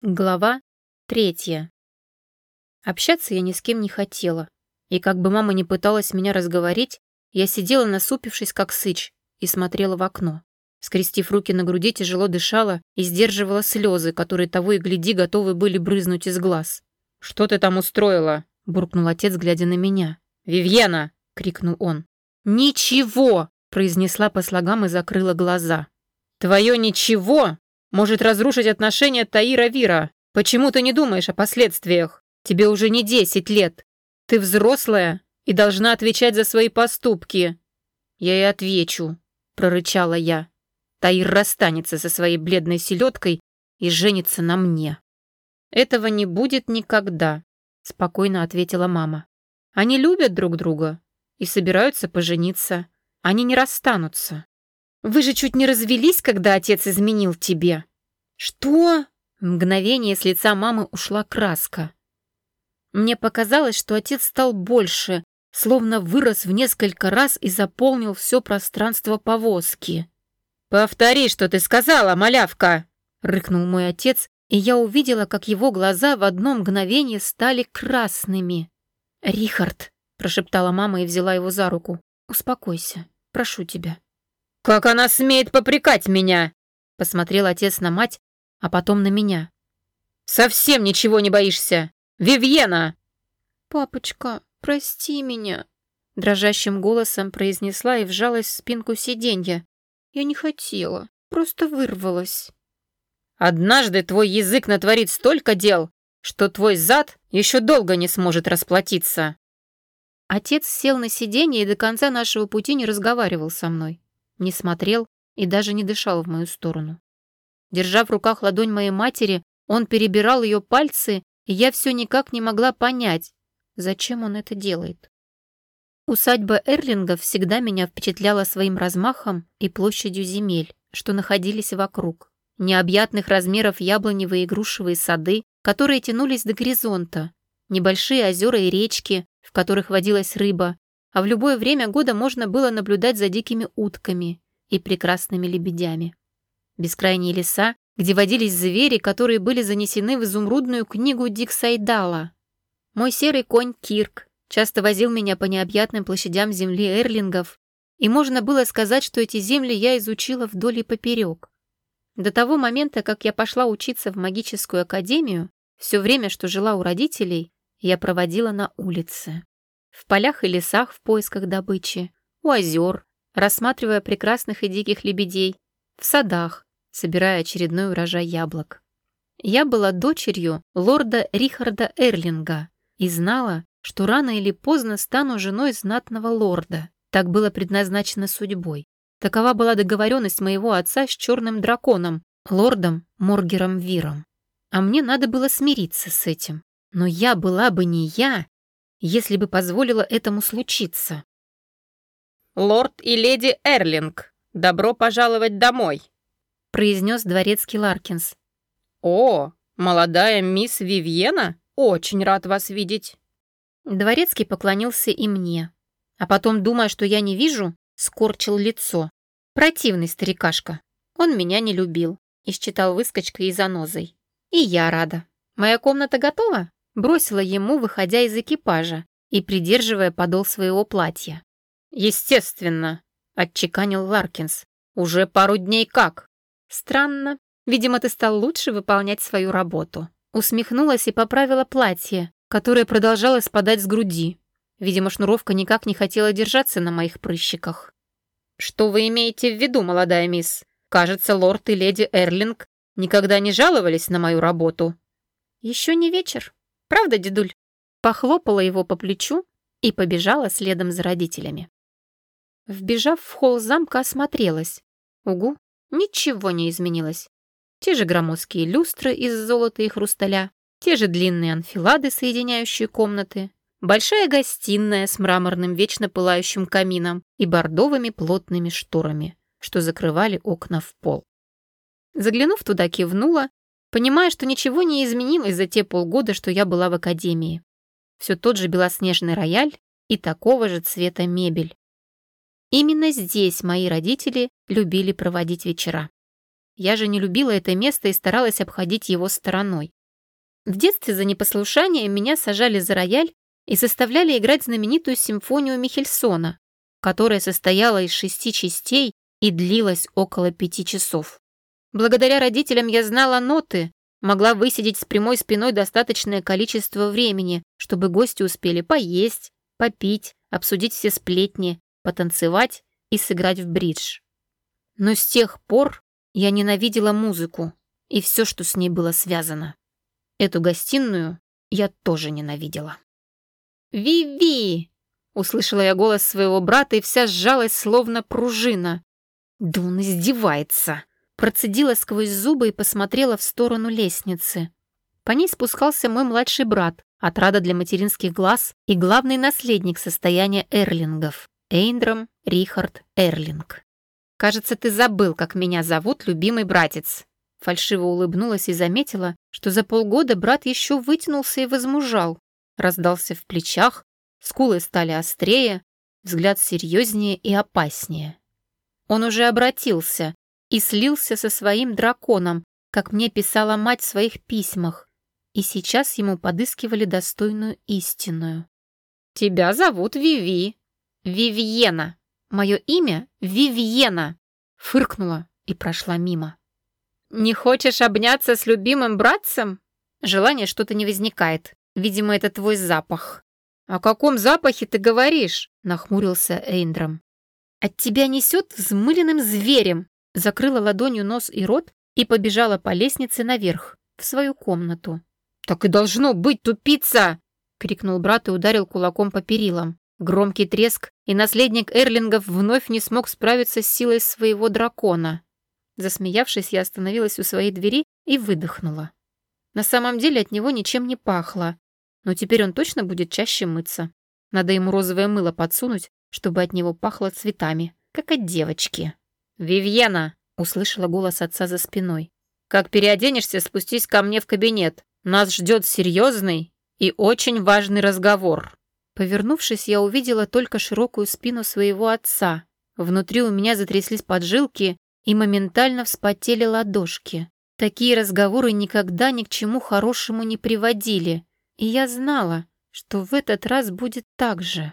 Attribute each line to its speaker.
Speaker 1: Глава третья. Общаться я ни с кем не хотела, и как бы мама не пыталась меня разговорить, я сидела насупившись, как сыч, и смотрела в окно. Скрестив руки на груди, тяжело дышала и сдерживала слезы, которые того и гляди готовы были брызнуть из глаз. «Что ты там устроила?» — буркнул отец, глядя на меня. «Вивьена!» — крикнул он. «Ничего!» — произнесла по слогам и закрыла глаза. «Твое ничего может разрушить отношения Таира Вира. Почему ты не думаешь о последствиях? Тебе уже не десять лет. Ты взрослая и должна отвечать за свои поступки. Я и отвечу, прорычала я. Таир расстанется со своей бледной селедкой и женится на мне. Этого не будет никогда, спокойно ответила мама. Они любят друг друга и собираются пожениться. Они не расстанутся. Вы же чуть не развелись, когда отец изменил тебе». «Что?» Мгновение с лица мамы ушла краска. Мне показалось, что отец стал больше, словно вырос в несколько раз и заполнил все пространство повозки. «Повтори, что ты сказала, малявка!» — рыкнул мой отец, и я увидела, как его глаза в одно мгновение стали красными. «Рихард!» — прошептала мама и взяла его за руку. «Успокойся, прошу тебя».
Speaker 2: «Как она смеет попрекать меня?»
Speaker 1: Посмотрел отец на мать, а потом на меня.
Speaker 2: «Совсем ничего не боишься! Вивьена!»
Speaker 1: «Папочка, прости меня!» Дрожащим голосом произнесла и вжалась в спинку сиденья. «Я не хотела, просто вырвалась».
Speaker 2: «Однажды твой язык натворит столько дел, что твой зад еще долго не сможет расплатиться».
Speaker 1: Отец сел на сиденье и до конца нашего пути не разговаривал со мной не смотрел и даже не дышал в мою сторону. Держа в руках ладонь моей матери, он перебирал ее пальцы, и я все никак не могла понять, зачем он это делает. Усадьба Эрлингов всегда меня впечатляла своим размахом и площадью земель, что находились вокруг. Необъятных размеров яблоневые и грушевые сады, которые тянулись до горизонта, небольшие озера и речки, в которых водилась рыба, а в любое время года можно было наблюдать за дикими утками и прекрасными лебедями. Бескрайние леса, где водились звери, которые были занесены в изумрудную книгу Диксайдала. Мой серый конь Кирк часто возил меня по необъятным площадям земли эрлингов, и можно было сказать, что эти земли я изучила вдоль и поперек. До того момента, как я пошла учиться в магическую академию, все время, что жила у родителей, я проводила на улице в полях и лесах в поисках добычи, у озер, рассматривая прекрасных и диких лебедей, в садах, собирая очередной урожай яблок. Я была дочерью лорда Рихарда Эрлинга и знала, что рано или поздно стану женой знатного лорда. Так было предназначено судьбой. Такова была договоренность моего отца с черным драконом, лордом Моргером Виром. А мне надо было смириться с этим. Но я была бы не я, если бы позволила этому случиться.
Speaker 2: «Лорд и леди Эрлинг, добро пожаловать домой!»
Speaker 1: произнес дворецкий Ларкинс.
Speaker 2: «О, молодая мисс Вивьена? Очень рад вас видеть!»
Speaker 1: Дворецкий поклонился и мне, а потом, думая, что я не вижу, скорчил лицо. Противный старикашка. Он меня не любил и считал выскочкой и занозой. И я рада. Моя комната готова? Бросила ему, выходя из экипажа и придерживая подол своего платья.
Speaker 2: «Естественно», — отчеканил Ларкинс. «Уже пару дней как?»
Speaker 1: «Странно. Видимо, ты стал лучше выполнять свою работу». Усмехнулась и поправила платье, которое продолжало спадать с груди. Видимо, шнуровка никак не хотела держаться на моих прыщиках.
Speaker 2: «Что вы имеете в виду, молодая мисс? Кажется, лорд и леди Эрлинг никогда не жаловались на мою работу».
Speaker 1: «Еще не вечер», Правда, дедуль?» Похлопала его по плечу и побежала следом за родителями. Вбежав в холл замка, осмотрелась. Угу, ничего не изменилось. Те же громоздкие люстры из золота и хрусталя, те же длинные анфилады, соединяющие комнаты, большая гостиная с мраморным вечно пылающим камином и бордовыми плотными шторами, что закрывали окна в пол. Заглянув туда, кивнула понимая, что ничего не изменилось за те полгода, что я была в академии. Все тот же белоснежный рояль и такого же цвета мебель. Именно здесь мои родители любили проводить вечера. Я же не любила это место и старалась обходить его стороной. В детстве за непослушание меня сажали за рояль и заставляли играть знаменитую симфонию Михельсона, которая состояла из шести частей и длилась около пяти часов. Благодаря родителям я знала ноты, могла высидеть с прямой спиной достаточное количество времени, чтобы гости успели поесть, попить, обсудить все сплетни, потанцевать и сыграть в бридж. Но с тех пор я ненавидела музыку и все, что с ней было связано. Эту гостиную я тоже ненавидела. «Ви-ви!» — услышала я голос своего брата и вся сжалась, словно пружина. «Да он издевается!» Процедила сквозь зубы и посмотрела в сторону лестницы. По ней спускался мой младший брат, отрада для материнских глаз и главный наследник состояния Эрлингов — Эйндром Рихард Эрлинг. «Кажется, ты забыл, как меня зовут, любимый братец». Фальшиво улыбнулась и заметила, что за полгода брат еще вытянулся и возмужал. Раздался в плечах, скулы стали острее, взгляд серьезнее и опаснее. Он уже обратился и слился со своим драконом, как мне писала мать в своих письмах, и сейчас ему подыскивали достойную истинную. «Тебя зовут Виви». «Вивьена. Мое имя Вивьена», — фыркнула и прошла мимо. «Не хочешь обняться с любимым братцем?» Желания что-то не возникает. Видимо, это твой запах. «О каком запахе ты говоришь?» — нахмурился Эйндром. «От тебя несет взмыленным зверем!» Закрыла ладонью нос и рот и побежала по лестнице наверх, в свою комнату. «Так и должно быть, тупица!» — крикнул брат и ударил кулаком по перилам. Громкий треск, и наследник Эрлингов вновь не смог справиться с силой своего дракона. Засмеявшись, я остановилась у своей двери и выдохнула. На самом деле от него ничем не пахло, но теперь он точно будет чаще мыться. Надо ему розовое мыло подсунуть, чтобы от него пахло цветами, как от девочки. «Вивьена!» — услышала голос отца за спиной. «Как переоденешься, спустись ко мне в кабинет. Нас ждет серьезный и очень важный разговор». Повернувшись, я увидела только широкую спину своего отца. Внутри у меня затряслись поджилки и моментально вспотели ладошки. Такие разговоры никогда ни к чему хорошему не приводили, и я знала, что в этот раз будет так же.